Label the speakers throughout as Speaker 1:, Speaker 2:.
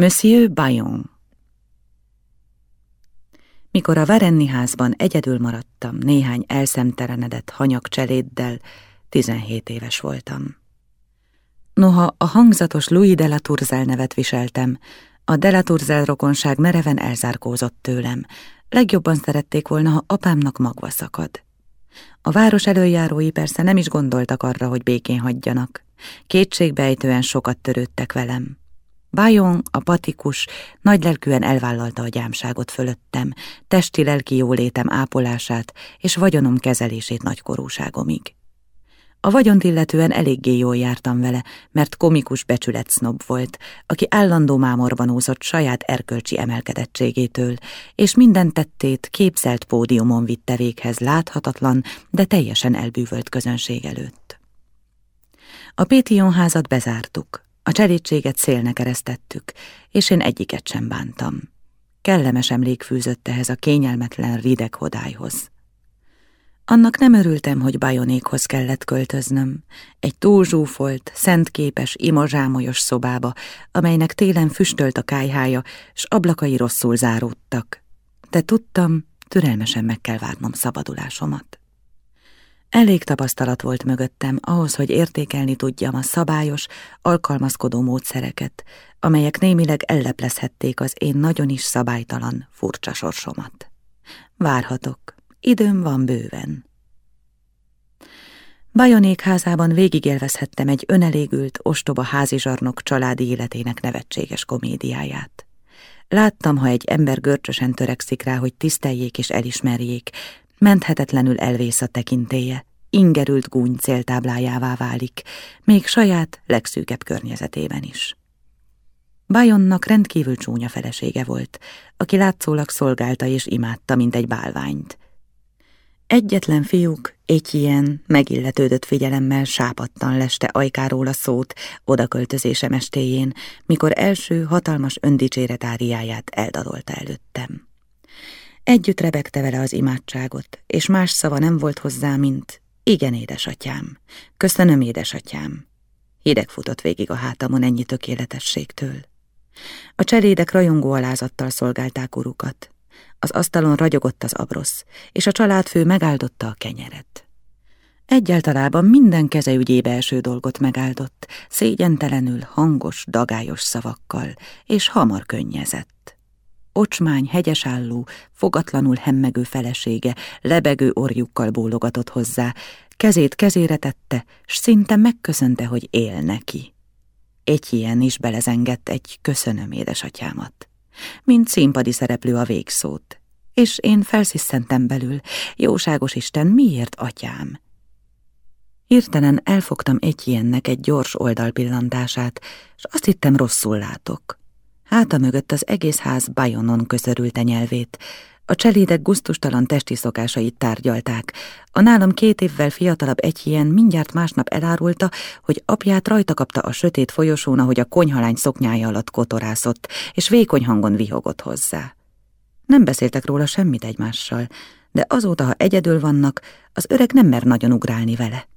Speaker 1: Monsieur Bayon Mikor a Varenni házban egyedül maradtam néhány elszemtelenedett hanyagcseléddel, 17 éves voltam. Noha a hangzatos Louis de la Tourzel nevet viseltem, a de la Tourzel rokonság mereven elzárkózott tőlem. Legjobban szerették volna, ha apámnak magva szakad. A város előjárói persze nem is gondoltak arra, hogy békén hagyjanak. Kétségbejtően sokat törődtek velem. Bajon, a patikus, nagylelkűen elvállalta a gyámságot fölöttem, testi-lelki jólétem ápolását és vagyonom kezelését nagykorúságomig. A vagyont illetően eléggé jól jártam vele, mert komikus becsületsznob volt, aki állandó mámorban úszott saját erkölcsi emelkedettségétől, és minden tettét képzelt pódiumon vitte véghez láthatatlan, de teljesen elbűvölt közönség előtt. A Pétion házat bezártuk, a cserétséget szélnek eresztettük, és én egyiket sem bántam. Kellemes emlék fűzött ehhez a kényelmetlen rideg hodályhoz. Annak nem örültem, hogy bajonékhoz kellett költöznöm, egy túlzsúfolt, szentképes, imazsámolyos szobába, amelynek télen füstölt a kájhája, s ablakai rosszul záródtak. De tudtam, türelmesen meg kell várnom szabadulásomat. Elég tapasztalat volt mögöttem ahhoz, hogy értékelni tudjam a szabályos, alkalmazkodó módszereket, amelyek némileg elleplezhették az én nagyon is szabálytalan, furcsa sorsomat. Várhatok, időm van bőven. Bajonék házában végigélvezhettem egy önelégült, ostoba házizsarnok családi életének nevetséges komédiáját. Láttam, ha egy ember görcsösen törekszik rá, hogy tiszteljék és elismerjék, menthetetlenül elvész a tekintéje, ingerült gúny céltáblájává válik, még saját, legszűkebb környezetében is. Bajonnak rendkívül csúnya felesége volt, aki látszólag szolgálta és imádta, mint egy bálványt. Egyetlen fiúk, egy ilyen megilletődött figyelemmel sápattan leste ajkáról a szót odaköltözése mestéjén, mikor első hatalmas öndicséret áriáját eldadolta előttem. Együtt rebegte vele az imádságot, és más szava nem volt hozzá, mint igen, édesatyám, köszönöm, édesatyám. Hideg futott végig a hátamon ennyi tökéletességtől. A cselédek rajongó alázattal szolgálták urukat. Az asztalon ragyogott az abrosz, és a családfő megáldotta a kenyeret. Egyáltalában minden keze ügyébe eső dolgot megáldott, szégyentelenül hangos, dagályos szavakkal, és hamar könnyezett. Ocsmány, hegyesálló, fogatlanul hemmegő felesége lebegő orjukkal bólogatott hozzá, kezét kezére tette, s szinte megköszönte, hogy él neki. Egy ilyen is belezengett egy köszönöm édesatyámat mint színpadi szereplő a végszót. És én felsziszentem belül, jóságos Isten, miért atyám? Hirtelen elfogtam egy ilyennek egy gyors oldalpillantását, és azt hittem rosszul látok. Háta mögött az egész ház bajonon köszörülte nyelvét, a cselédek guztustalan testi szokásait tárgyalták. A nálam két évvel fiatalabb egy ilyen mindjárt másnap elárulta, hogy apját rajta kapta a sötét folyosón, ahogy a konyhalány szoknyája alatt kotorászott, és vékony hangon vihogott hozzá. Nem beszéltek róla semmit egymással, de azóta, ha egyedül vannak, az öreg nem mer nagyon ugrálni vele.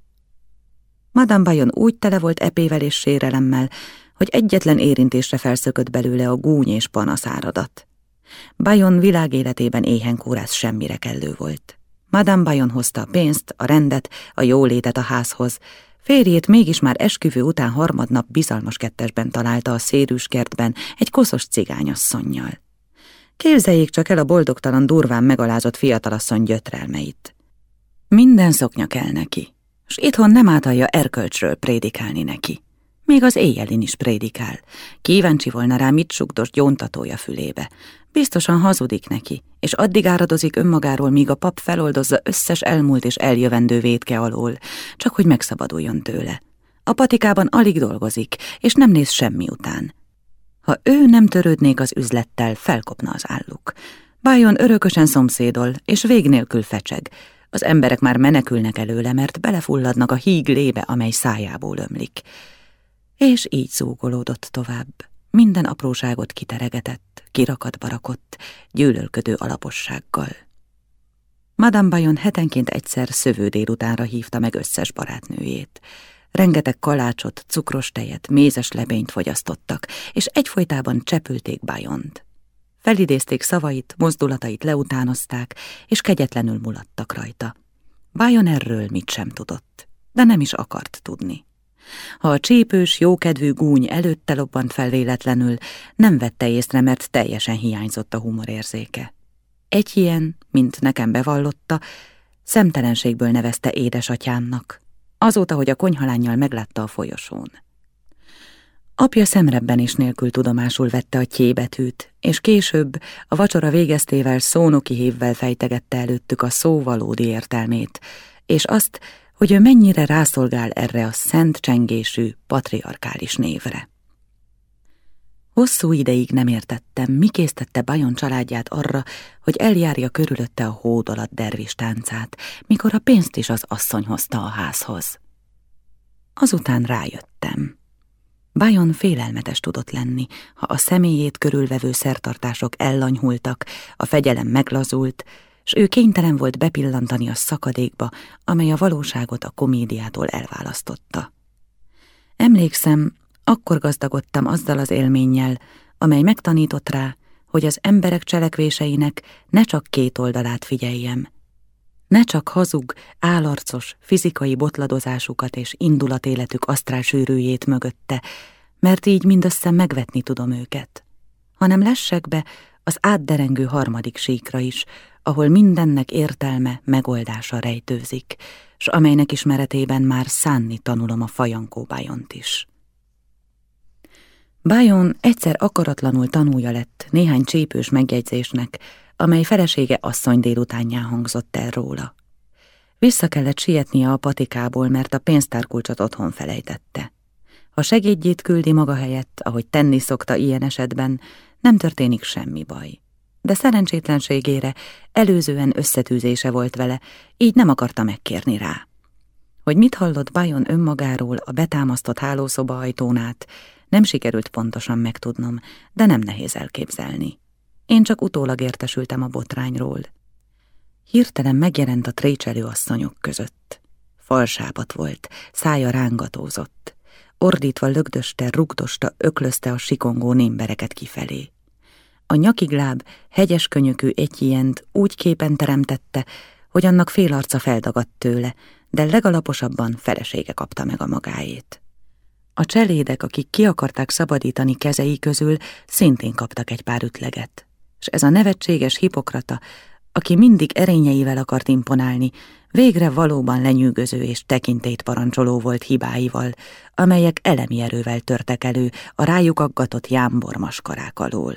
Speaker 1: Madame Bayon úgy tele volt epével és sérelemmel, hogy egyetlen érintésre felszökött belőle a gúny és panaszáradat. Bajon világéletében éhen kórász semmire kellő volt. Madame Bajon hozta a pénzt, a rendet, a jólétet a házhoz. Férjét mégis már esküvő után harmadnap bizalmas kettesben találta a szérűs kertben egy koszos cigányasszonynal. Képzeljék csak el a boldogtalan durván megalázott fiatalasszony gyötrelmeit. Minden szoknya kell neki, s itthon nem átalja erkölcsről prédikálni neki. Még az éjjelin is prédikál. Kíváncsi volna rá, mit sugdos gyóntatója fülébe. Biztosan hazudik neki, és addig áradozik önmagáról, míg a pap feloldozza összes elmúlt és eljövendő védke alól, csak hogy megszabaduljon tőle. A patikában alig dolgozik, és nem néz semmi után. Ha ő nem törődnék az üzlettel, felkopna az álluk. Bájon örökösen szomszédol, és vég nélkül fecseg. Az emberek már menekülnek előle, mert belefulladnak a híg lébe, amely szájából ömlik. És így zúgolódott tovább. Minden apróságot kiteregetett, kirakat barakott, gyűlölködő alapossággal. Madame Bayon hetenként egyszer szövő délutánra hívta meg összes barátnőjét. Rengeteg kalácsot, cukros tejet, mézes lebényt fogyasztottak, és egyfolytában csepülték Bajont. Felidézték szavait, mozdulatait leutánozták, és kegyetlenül mulattak rajta. Bajon erről mit sem tudott, de nem is akart tudni. Ha a csípős, jókedvű gúny előtte lobbant fel véletlenül, nem vette észre, mert teljesen hiányzott a humorérzéke. Egy ilyen, mint nekem bevallotta, szemtelenségből nevezte édesatyámnak, azóta, hogy a konyhalányjal meglátta a folyosón. Apja szemrebben is nélkül tudomásul vette a tyébetűt, és később a vacsora végeztével szónoki hívvel fejtegette előttük a szó valódi értelmét, és azt, hogy ő mennyire rászolgál erre a szent csengésű, patriarkális névre. Hosszú ideig nem értettem, mi késztette Bajon családját arra, hogy eljárja körülötte a hód alatt dervis táncát, mikor a pénzt is az asszony hozta a házhoz. Azután rájöttem. Bajon félelmetes tudott lenni, ha a személyét körülvevő szertartások ellanyhultak, a fegyelem meglazult, s ő kénytelen volt bepillantani a szakadékba, amely a valóságot a komédiától elválasztotta. Emlékszem, akkor gazdagodtam azzal az élménnyel, amely megtanított rá, hogy az emberek cselekvéseinek ne csak két oldalát figyeljem. Ne csak hazug, álarcos, fizikai botladozásukat és indulatéletük asztrál sűrűjét mögötte, mert így mindössze megvetni tudom őket, hanem lessek be az átderengő harmadik síkra is, ahol mindennek értelme, megoldása rejtőzik, s amelynek ismeretében már szánni tanulom a fajankó Bájont is. Bájon egyszer akaratlanul tanulja lett néhány csípős megjegyzésnek, amely felesége asszony délutánján hangzott el róla. Vissza kellett sietnie a patikából, mert a pénztárkulcsot otthon felejtette. Ha segédjét küldi maga helyett, ahogy tenni szokta ilyen esetben, nem történik semmi baj de szerencsétlenségére előzően összetűzése volt vele, így nem akarta megkérni rá. Hogy mit hallott Bajon önmagáról a betámasztott hálószoba ajtónát, nem sikerült pontosan megtudnom, de nem nehéz elképzelni. Én csak utólag értesültem a botrányról. Hirtelen megjelent a trécselő asszonyok között. Falsápat volt, szája rángatózott. Ordítva lögdöste, rugdosta, öklözte a sikongó némbereket kifelé. A nyakigláb hegyes könyökű egyient úgy képen teremtette, hogy annak fél arca feldagadt tőle, de legalaposabban felesége kapta meg a magáét. A cselédek, akik ki akarták szabadítani kezei közül, szintén kaptak egy pár ütleget, és ez a nevetséges hipokrata, aki mindig erényeivel akart imponálni, végre valóban lenyűgöző és tekintét parancsoló volt hibáival, amelyek elemi erővel törtek elő a rájuk aggatott jámbor maskarák alól.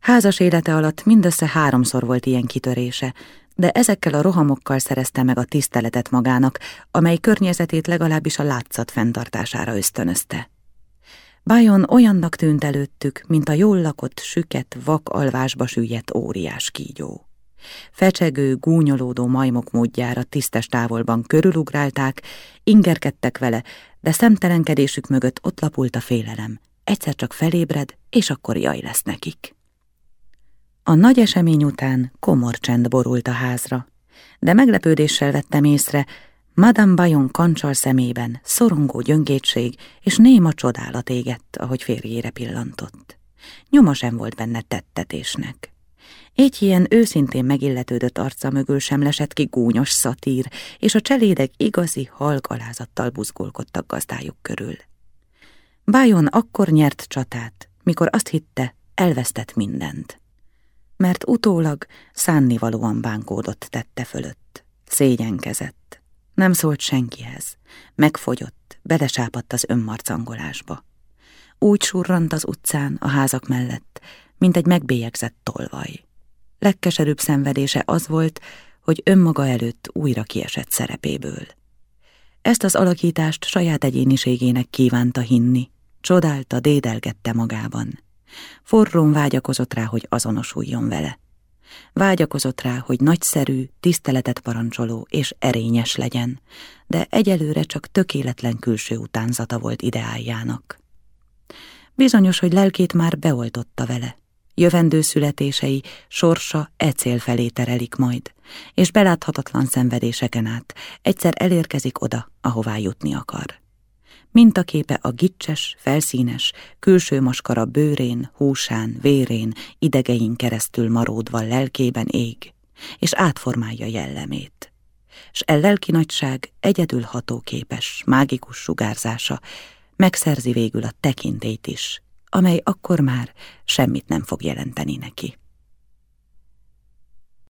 Speaker 1: Házas élete alatt mindössze háromszor volt ilyen kitörése, de ezekkel a rohamokkal szerezte meg a tiszteletet magának, amely környezetét legalábbis a látszat fenntartására ösztönözte. Bajon olyannak tűnt előttük, mint a jól lakott, süket, vak alvásba süllyedt óriás kígyó. Fecsegő, gúnyolódó majmok módjára tisztes távolban körülugrálták, ingerkedtek vele, de szemtelenkedésük mögött ott lapult a félelem. Egyszer csak felébred, és akkor jaj lesz nekik. A nagy esemény után komor csend borult a házra, de meglepődéssel vettem észre, Madame Bayon kancsal szemében szorongó gyöngétség és néma csodálat égett, ahogy férjére pillantott. Nyoma sem volt benne tettetésnek. Így ilyen őszintén megilletődött arca mögül sem lesett ki gúnyos szatír, és a cselédek igazi halgalázattal buzgolkodtak gazdájuk körül. Bájon akkor nyert csatát, mikor azt hitte, elvesztett mindent mert utólag szánnivalóan bánkódott tette fölött. Szégyenkezett. Nem szólt senkihez. Megfogyott, belesápadt az önmarcangolásba. Úgy surrant az utcán, a házak mellett, mint egy megbélyegzett tolvaj. Legkeserűbb szenvedése az volt, hogy önmaga előtt újra kiesett szerepéből. Ezt az alakítást saját egyéniségének kívánta hinni, csodálta, dédelgette magában. Forrón vágyakozott rá, hogy azonosuljon vele. Vágyakozott rá, hogy nagyszerű, tiszteletet parancsoló és erényes legyen, de egyelőre csak tökéletlen külső utánzata volt ideáljának. Bizonyos, hogy lelkét már beoltotta vele. Jövendő születései sorsa e cél felé terelik majd, és beláthatatlan szenvedéseken át egyszer elérkezik oda, ahová jutni akar. Mintaképe a gicses, felszínes, külső maskara bőrén, húsán, vérén, idegein keresztül maródva lelkében ég, és átformálja jellemét. S e lelki nagyság egyedül hatóképes, mágikus sugárzása megszerzi végül a tekintét is, amely akkor már semmit nem fog jelenteni neki.